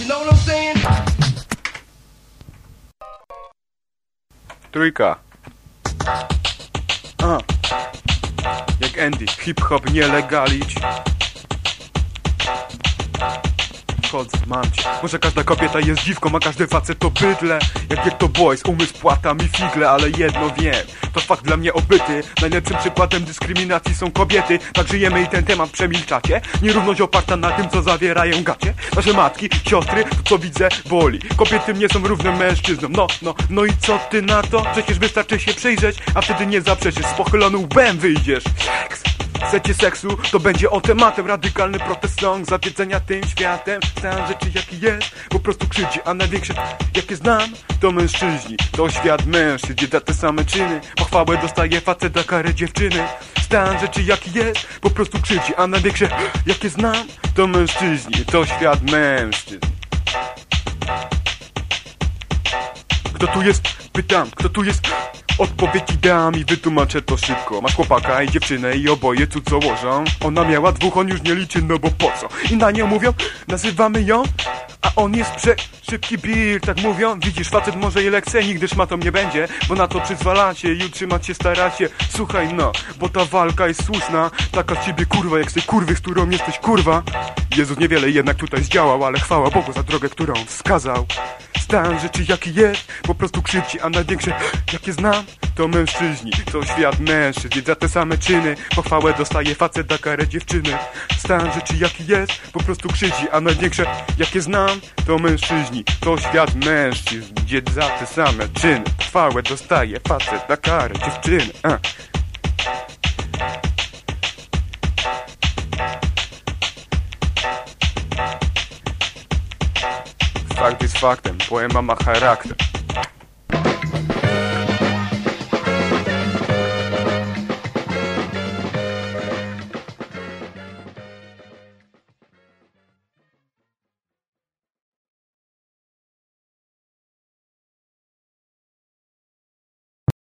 You know what I'm saying? Trójka. Jak Andy, hip-hop nie legalić. Cię. Może każda kobieta jest dziwką, a każdy facet to bydle. Jak jak to boys, umysł płata mi figle, ale jedno wiem. To fakt dla mnie obyty. Najlepszym przykładem dyskryminacji są kobiety. Tak żyjemy i ten temat przemilczacie. Nierówność oparta na tym, co zawierają gacie. Nasze matki, siostry, to co widzę, boli. Kobiety nie są równe mężczyznom. No, no, no i co ty na to? Przecież wystarczy się przyjrzeć, a wtedy nie zaprzeczysz. Z pochylonym łbem wyjdziesz. Seks. Chcecie seksu, to będzie o tematem. Radykalny protest song, zawiedzenia tym światem. Stan rzeczy jaki jest, po prostu krzywdzi A największe, jakie znam, to mężczyźni. To świat mężczyzn, gdzie za te same czyny. Pochwałę dostaje facet, a karę dziewczyny. Stan rzeczy jaki jest, po prostu krzywdzi A największe, jakie znam, to mężczyźni. To świat mężczyzn. Kto tu jest? Pytam, kto tu jest? Odpowiedzi dam i wytłumaczę to szybko Masz chłopaka i dziewczynę i oboje tu co łożą Ona miała dwóch, on już nie liczy, no bo po co? I na nią mówią, nazywamy ją A on jest prze... szybki bir, tak mówią. Widzisz, facet może ile chce, nigdy szmatą nie będzie Bo na to przyzwalacie i utrzymać się staracie. Słuchaj no, bo ta walka jest słuszna. Taka z ciebie kurwa, jak z tej kurwy, z którą jesteś kurwa. Jezus niewiele jednak tutaj zdziałał Ale chwała Bogu za drogę, którą wskazał. Stan rzeczy jaki jest, po prostu krzywdzi, a największe jakie znam, to mężczyźni, to świat mężczyzn, za te same czyny, pochwałę dostaje facet, a karę dziewczyny. Stan rzeczy jaki jest, po prostu krzywdzi, a największe jakie znam, to mężczyźni, to świat mężczyzn, gdzie za te same czyny, pochwałę dostaje facet, a karę dziewczyny. A. Fakt jest faktem, poema ma charakter